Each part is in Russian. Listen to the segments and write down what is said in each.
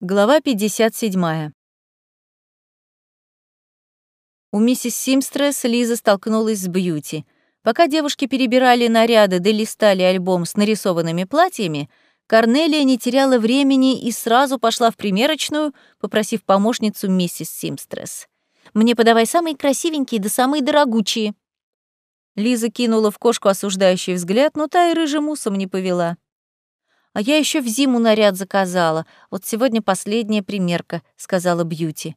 Глава 57. У миссис Симстресс Лиза столкнулась с Бьюти. Пока девушки перебирали наряды да листали альбом с нарисованными платьями, Корнелия не теряла времени и сразу пошла в примерочную, попросив помощницу миссис Симстресс. «Мне подавай самые красивенькие да самые дорогучие». Лиза кинула в кошку осуждающий взгляд, но та и рыжим усом не повела. А я еще в зиму наряд заказала. Вот сегодня последняя примерка, сказала Бьюти.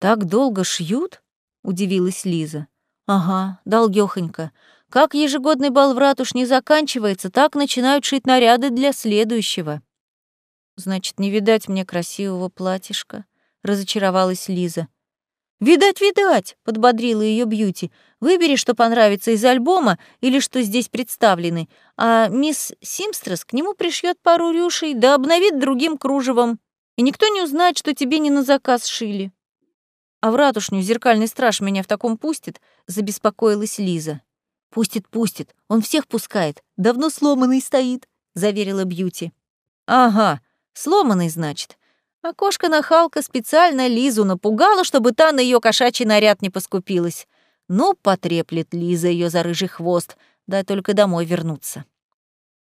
Так долго шьют? удивилась Лиза. Ага, долгёхонько. Как ежегодный бал в ратуш заканчивается, так начинают шить наряды для следующего. Значит, не видать мне красивого платьишка, разочаровалась Лиза. «Видать, видать!» — подбодрила ее Бьюти. «Выбери, что понравится из альбома или что здесь представлены, а мисс Симстрес к нему пришьет пару рюшей да обновит другим кружевом, и никто не узнает, что тебе не на заказ шили». «А в ратушню зеркальный страж меня в таком пустит?» — забеспокоилась Лиза. «Пустит, пустит, он всех пускает, давно сломанный стоит», — заверила Бьюти. «Ага, сломанный, значит. А кошка-нахалка специально Лизу напугала, чтобы та на ее кошачий наряд не поскупилась. Ну, потреплет Лиза ее за рыжий хвост, дай только домой вернуться.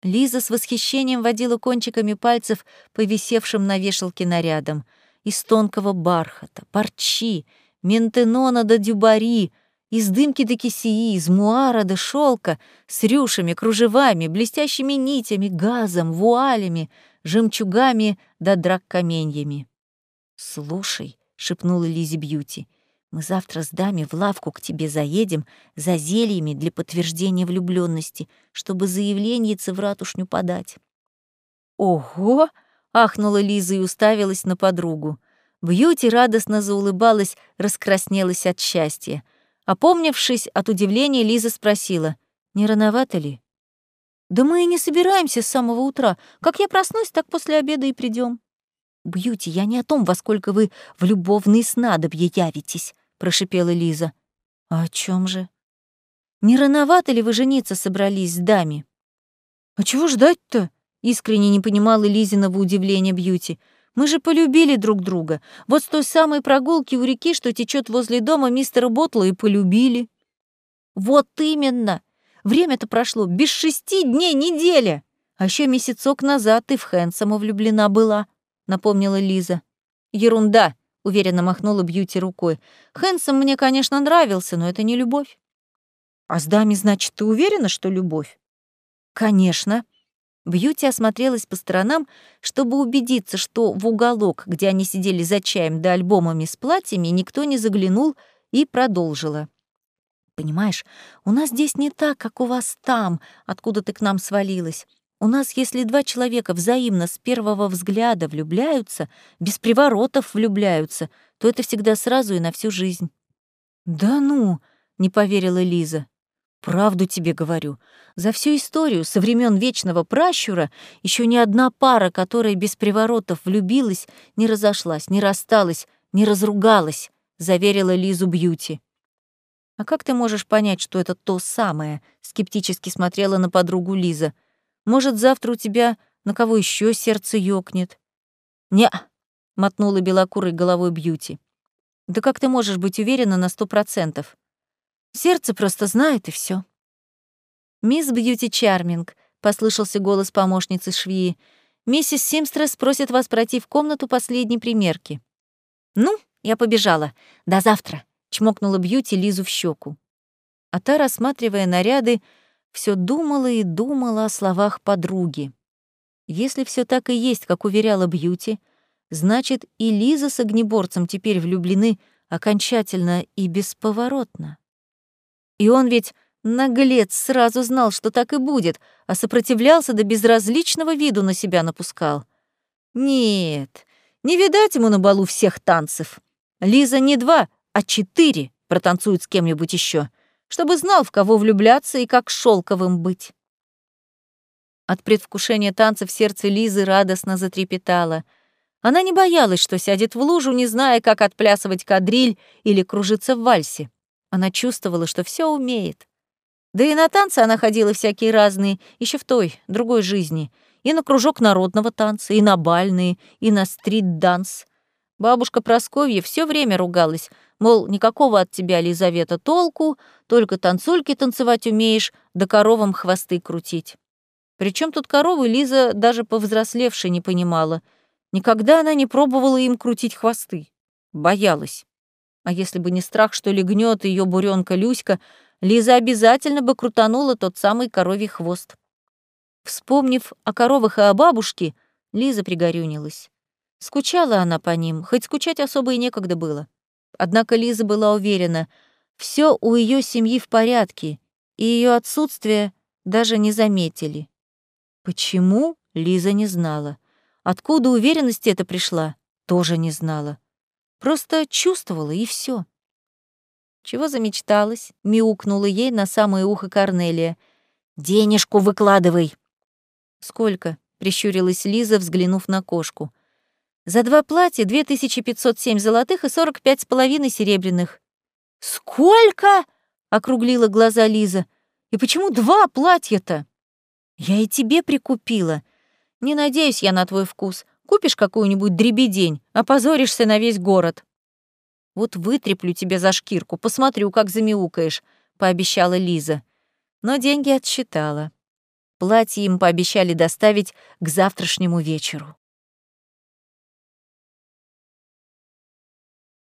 Лиза с восхищением водила кончиками пальцев по висевшим на вешалке нарядам. Из тонкого бархата, парчи, ментенона до дюбари, из дымки до кисии, из муара до шелка, с рюшами, кружевами, блестящими нитями, газом, вуалями — жемчугами да драк-каменьями. «Слушай», — шепнула Лизи Бьюти, — «мы завтра с дами в лавку к тебе заедем за зельями для подтверждения влюбленности, чтобы заявленьице в ратушню подать». «Ого!» — ахнула Лиза и уставилась на подругу. Бьюти радостно заулыбалась, раскраснелась от счастья. Опомнившись от удивления, Лиза спросила, «Не рановато ли?» Да мы и не собираемся с самого утра. Как я проснусь, так после обеда и придем. Бьюти, я не о том, во сколько вы в любовные снадобья явитесь, прошипела Лиза. А о чем же? Не рановато ли вы жениться собрались с дами? А чего ждать-то? Искренне не понимала Лизиного удивления Бьюти. Мы же полюбили друг друга. Вот с той самой прогулки у реки, что течет возле дома мистера Ботла, и полюбили. Вот именно! Время-то прошло без шести дней неделя. А еще месяцок назад ты в Хэнсома влюблена была, напомнила Лиза. Ерунда, уверенно махнула Бьюти рукой. Хэнсом мне, конечно, нравился, но это не любовь. А с дами, значит, ты уверена, что любовь? Конечно. Бьюти осмотрелась по сторонам, чтобы убедиться, что в уголок, где они сидели за чаем да альбомами с платьями, никто не заглянул, и продолжила. Понимаешь, у нас здесь не так, как у вас там, откуда ты к нам свалилась. У нас, если два человека взаимно с первого взгляда влюбляются, без приворотов влюбляются, то это всегда сразу и на всю жизнь. Да ну, не поверила Лиза. Правду тебе говорю. За всю историю со времен вечного пращура еще ни одна пара, которая без приворотов влюбилась, не разошлась, не рассталась, не разругалась, заверила Лизу Бьюти. «А как ты можешь понять, что это то самое?» — скептически смотрела на подругу Лиза. «Может, завтра у тебя на кого еще сердце ёкнет?» «Не», — мотнула белокурой головой Бьюти. «Да как ты можешь быть уверена на сто процентов? Сердце просто знает, и все. «Мисс Бьюти Чарминг», — послышался голос помощницы швеи, «миссис Симстресс просит вас пройти в комнату последней примерки». «Ну, я побежала. До завтра» чмокнула Бьюти Лизу в щеку. А та, рассматривая наряды, все думала и думала о словах подруги. Если все так и есть, как уверяла Бьюти, значит, и Лиза с огнеборцем теперь влюблены окончательно и бесповоротно. И он ведь, наглец, сразу знал, что так и будет, а сопротивлялся до безразличного виду на себя напускал. Нет, не видать ему на балу всех танцев. Лиза не два, а четыре протанцует с кем-нибудь еще, чтобы знал, в кого влюбляться и как шелковым быть. От предвкушения танца в сердце Лизы радостно затрепетало. Она не боялась, что сядет в лужу, не зная, как отплясывать кадриль или кружиться в вальсе. Она чувствовала, что все умеет. Да и на танцы она ходила всякие разные, еще в той, другой жизни, И на кружок народного танца, и на бальные, и на стрит-данс. Бабушка Просковья все время ругалась, мол, никакого от тебя, Лизавета, толку, только танцульки танцевать умеешь, да коровам хвосты крутить. Причем тут коровы Лиза даже повзрослевшей не понимала. Никогда она не пробовала им крутить хвосты. Боялась. А если бы не страх, что легнет ее буренка Люська, Лиза обязательно бы крутанула тот самый коровий хвост. Вспомнив о коровах и о бабушке, Лиза пригорюнилась. Скучала она по ним, хоть скучать особо и некогда было. Однако Лиза была уверена, все у ее семьи в порядке, и ее отсутствие даже не заметили. Почему, Лиза не знала. Откуда уверенность эта пришла, тоже не знала. Просто чувствовала, и все. «Чего замечталась?» — мяукнула ей на самое ухо Корнелия. «Денежку выкладывай!» «Сколько?» — прищурилась Лиза, взглянув на кошку. «За два платья 2507 золотых и 45 с половиной серебряных». «Сколько?» — округлила глаза Лиза. «И почему два платья-то?» «Я и тебе прикупила. Не надеюсь я на твой вкус. Купишь какую-нибудь дребедень, опозоришься на весь город». «Вот вытреплю тебе за шкирку, посмотрю, как замяукаешь», — пообещала Лиза. Но деньги отсчитала. Платье им пообещали доставить к завтрашнему вечеру.